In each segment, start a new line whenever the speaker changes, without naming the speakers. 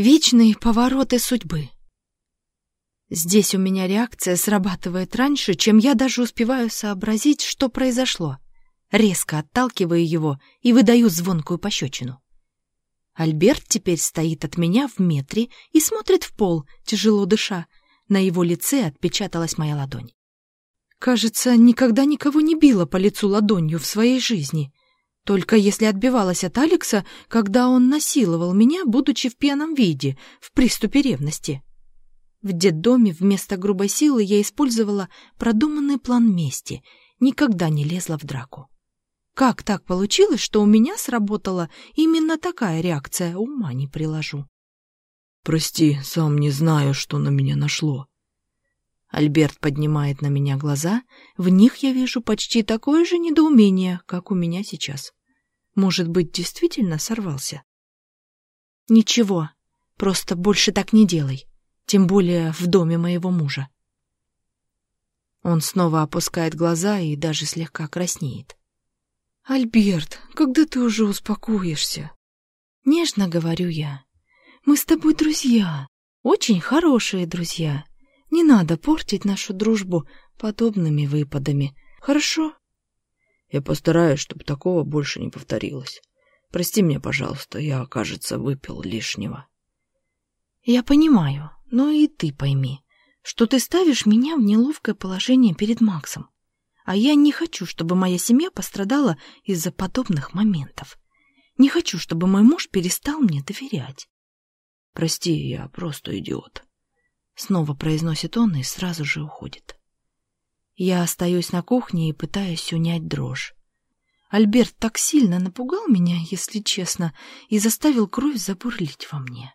Вечные повороты судьбы. Здесь у меня реакция срабатывает раньше, чем я даже успеваю сообразить, что произошло. Резко отталкиваю его и выдаю звонкую пощечину. Альберт теперь стоит от меня в метре и смотрит в пол, тяжело дыша. На его лице отпечаталась моя ладонь. Кажется, никогда никого не била по лицу ладонью в своей жизни. Только если отбивалась от Алекса, когда он насиловал меня, будучи в пьяном виде, в приступе ревности. В детдоме вместо грубой силы я использовала продуманный план мести, никогда не лезла в драку. Как так получилось, что у меня сработала именно такая реакция, ума не приложу.
«Прости, сам не знаю, что на меня нашло».
Альберт поднимает на меня глаза, в них я вижу почти такое же недоумение, как у меня сейчас. Может быть, действительно сорвался? Ничего, просто больше так не делай тем более в доме моего мужа. Он снова опускает глаза и даже слегка краснеет. «Альберт, когда ты уже успокоишься?» Нежно говорю я. «Мы с тобой друзья, очень хорошие друзья. Не надо портить нашу дружбу подобными выпадами, хорошо?»
«Я постараюсь, чтобы такого больше не повторилось. Прости меня, пожалуйста, я, кажется, выпил лишнего».
«Я понимаю, но и ты пойми, что ты ставишь меня в неловкое положение перед Максом. А я не хочу, чтобы моя семья пострадала из-за подобных моментов. Не хочу, чтобы мой муж перестал мне доверять.
Прости, я просто идиот.
Снова произносит он и сразу же уходит. Я остаюсь на кухне и пытаюсь унять дрожь. Альберт так сильно напугал меня, если честно, и заставил кровь забурлить во мне.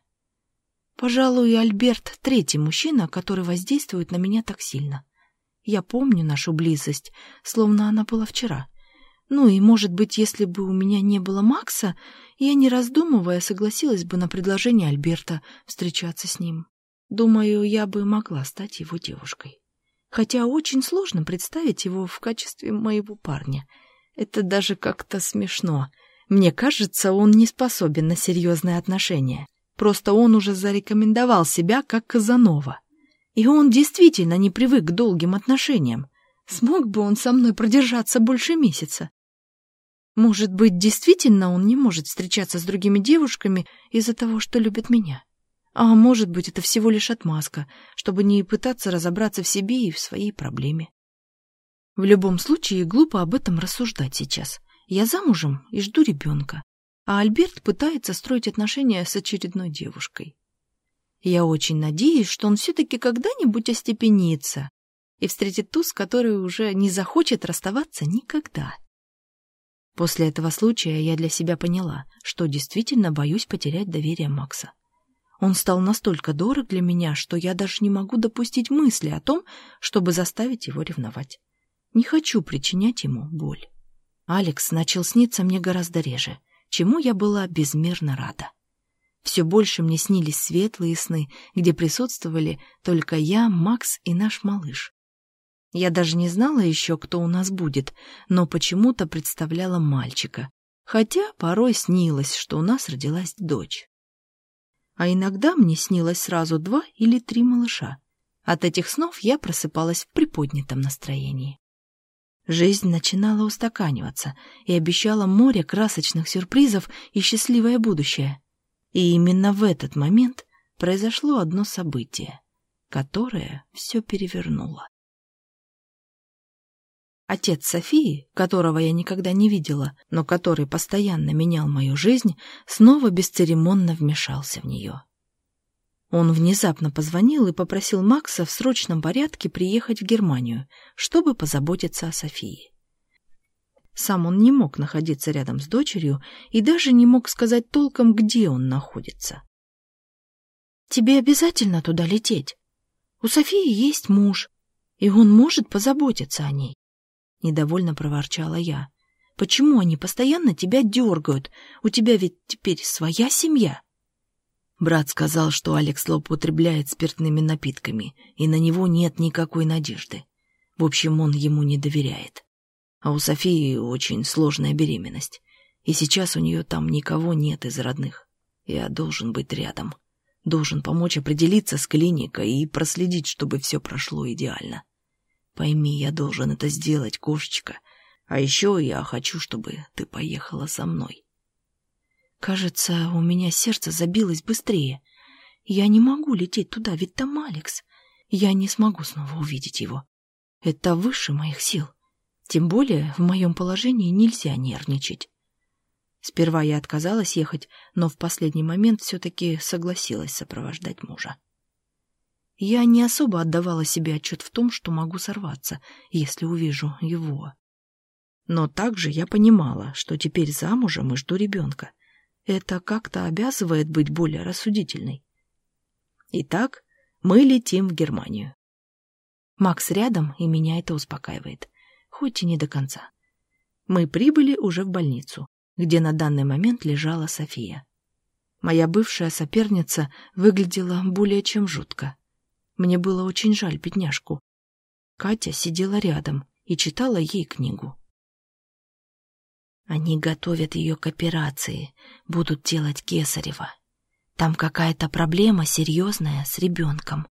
Пожалуй, Альберт — третий мужчина, который воздействует на меня так сильно. Я помню нашу близость, словно она была вчера. Ну и, может быть, если бы у меня не было Макса, я, не раздумывая, согласилась бы на предложение Альберта встречаться с ним. Думаю, я бы могла стать его девушкой. Хотя очень сложно представить его в качестве моего парня. Это даже как-то смешно. Мне кажется, он не способен на серьезные отношения. Просто он уже зарекомендовал себя как Казанова. И он действительно не привык к долгим отношениям. Смог бы он со мной продержаться больше месяца? Может быть, действительно он не может встречаться с другими девушками из-за того, что любит меня? А может быть, это всего лишь отмазка, чтобы не пытаться разобраться в себе и в своей проблеме. В любом случае, глупо об этом рассуждать сейчас. Я замужем и жду ребенка а Альберт пытается строить отношения с очередной девушкой. Я очень надеюсь, что он все-таки когда-нибудь остепенится и встретит ту, с которой уже не захочет расставаться никогда. После этого случая я для себя поняла, что действительно боюсь потерять доверие Макса. Он стал настолько дорог для меня, что я даже не могу допустить мысли о том, чтобы заставить его ревновать. Не хочу причинять ему боль. Алекс начал сниться мне гораздо реже — чему я была безмерно рада. Все больше мне снились светлые сны, где присутствовали только я, Макс и наш малыш. Я даже не знала еще, кто у нас будет, но почему-то представляла мальчика, хотя порой снилось, что у нас родилась дочь. А иногда мне снилось сразу два или три малыша. От этих снов я просыпалась в приподнятом настроении. Жизнь начинала устаканиваться и обещала море красочных сюрпризов и счастливое будущее. И именно в этот момент произошло одно событие, которое все перевернуло. Отец Софии, которого я никогда не видела, но который постоянно менял мою жизнь, снова бесцеремонно вмешался в нее. Он внезапно позвонил и попросил Макса в срочном порядке приехать в Германию, чтобы позаботиться о Софии. Сам он не мог находиться рядом с дочерью и даже не мог сказать толком, где он находится. «Тебе обязательно туда лететь. У Софии есть муж, и он может позаботиться о ней», — недовольно проворчала я. «Почему они постоянно тебя дергают? У тебя ведь теперь своя семья».
Брат сказал, что Алекс злоупотребляет спиртными напитками, и на него нет никакой надежды. В общем, он ему не доверяет. А у Софии очень сложная беременность, и сейчас у нее там никого нет из родных. Я должен быть рядом. Должен помочь определиться с клиникой и проследить, чтобы все прошло идеально. Пойми, я должен это сделать, кошечка. А еще я хочу, чтобы ты поехала со мной.
Кажется, у меня сердце забилось быстрее. Я не могу лететь туда, ведь там Алекс. Я не смогу снова увидеть его. Это выше моих сил. Тем более в моем положении нельзя нервничать. Сперва я отказалась ехать, но в последний момент все-таки согласилась сопровождать мужа. Я не особо отдавала себе отчет в том, что могу сорваться, если увижу его. Но также я понимала, что теперь замужем и жду ребенка. Это как-то обязывает быть более рассудительной. Итак, мы летим в Германию. Макс рядом, и меня это успокаивает, хоть и не до конца. Мы прибыли уже в больницу где на данный момент лежала София. Моя бывшая соперница выглядела более чем жутко. Мне было очень жаль бедняжку. Катя сидела рядом и читала ей книгу. Они готовят ее к операции, будут делать кесарево. Там какая-то проблема серьезная с ребенком.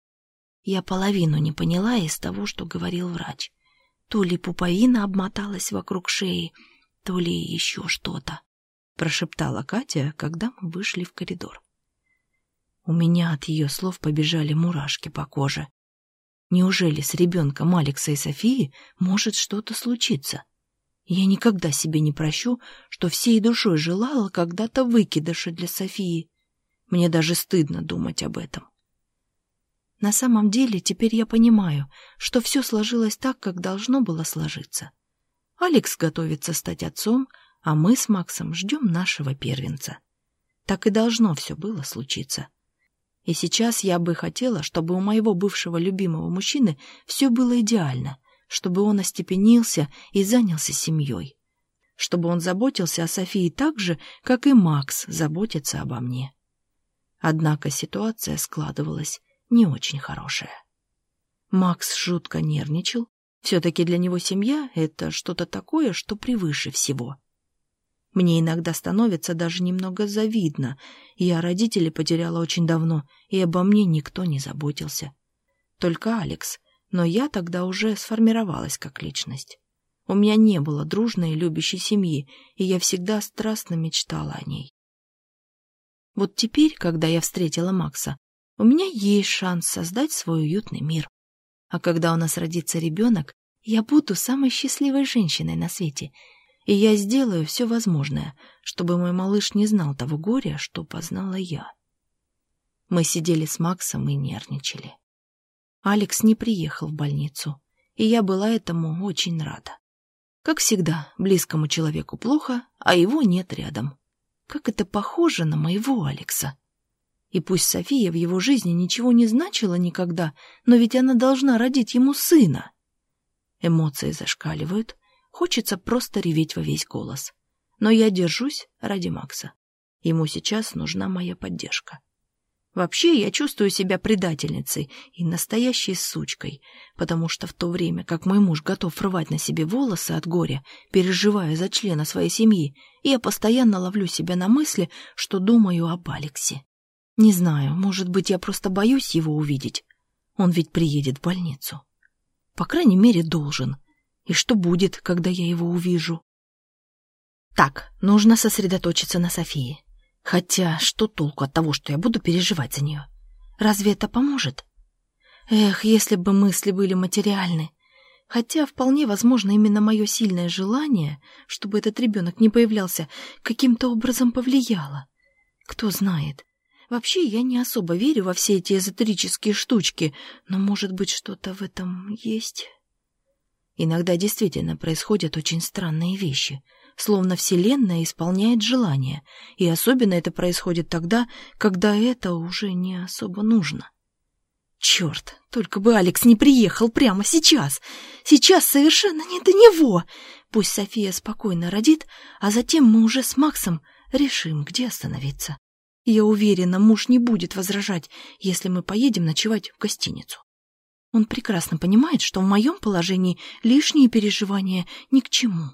Я половину не поняла из того, что говорил врач. То ли пуповина обмоталась вокруг шеи, то ли еще что-то, — прошептала Катя, когда мы вышли в коридор. У меня от ее слов побежали мурашки по коже. Неужели с ребенком Алекса и Софии может что-то случиться? Я никогда себе не прощу, что всей душой желала когда-то выкидыша для Софии. Мне даже стыдно думать об этом. На самом деле теперь я понимаю, что все сложилось так, как должно было сложиться. Алекс готовится стать отцом, а мы с Максом ждем нашего первенца. Так и должно все было случиться. И сейчас я бы хотела, чтобы у моего бывшего любимого мужчины все было идеально, чтобы он остепенился и занялся семьей. Чтобы он заботился о Софии так же, как и Макс заботится обо мне. Однако ситуация складывалась не очень хорошая. Макс жутко нервничал, все-таки для него семья — это что-то такое, что превыше всего. Мне иногда становится даже немного завидно. Я родителей потеряла очень давно, и обо мне никто не заботился. Только Алекс, но я тогда уже сформировалась как личность. У меня не было дружной и любящей семьи, и я всегда страстно мечтала о ней. Вот теперь, когда я встретила Макса, у меня есть шанс создать свой уютный мир. А когда у нас родится ребенок, я буду самой счастливой женщиной на свете, и я сделаю все возможное, чтобы мой малыш не знал того горя, что познала я. Мы сидели с Максом и нервничали. Алекс не приехал в больницу, и я была этому очень рада. Как всегда, близкому человеку плохо, а его нет рядом. Как это похоже на моего Алекса. И пусть София в его жизни ничего не значила никогда, но ведь она должна родить ему сына. Эмоции зашкаливают, хочется просто реветь во весь голос. Но я держусь ради Макса. Ему сейчас нужна моя поддержка. Вообще, я чувствую себя предательницей и настоящей сучкой, потому что в то время, как мой муж готов рвать на себе волосы от горя, переживая за члена своей семьи, я постоянно ловлю себя на мысли, что думаю об Алексе. Не знаю, может быть, я просто боюсь его увидеть. Он ведь приедет в больницу. По крайней мере, должен. И что будет, когда я его увижу? Так, нужно сосредоточиться на Софии. Хотя, что толку от того, что я буду переживать за нее? Разве это поможет? Эх, если бы мысли были материальны. Хотя, вполне возможно, именно мое сильное желание, чтобы этот ребенок не появлялся, каким-то образом повлияло. Кто знает. Вообще, я не особо верю во все эти эзотерические штучки, но, может быть, что-то в этом есть. Иногда действительно происходят очень странные вещи, словно Вселенная исполняет желания, и особенно это происходит тогда, когда это уже не особо нужно. Черт, только бы Алекс не приехал прямо сейчас. Сейчас совершенно не до него. Пусть София спокойно родит, а затем мы уже с Максом решим, где остановиться. Я уверена, муж не будет возражать, если мы поедем ночевать в гостиницу. Он прекрасно понимает, что в моем положении лишние переживания ни к чему.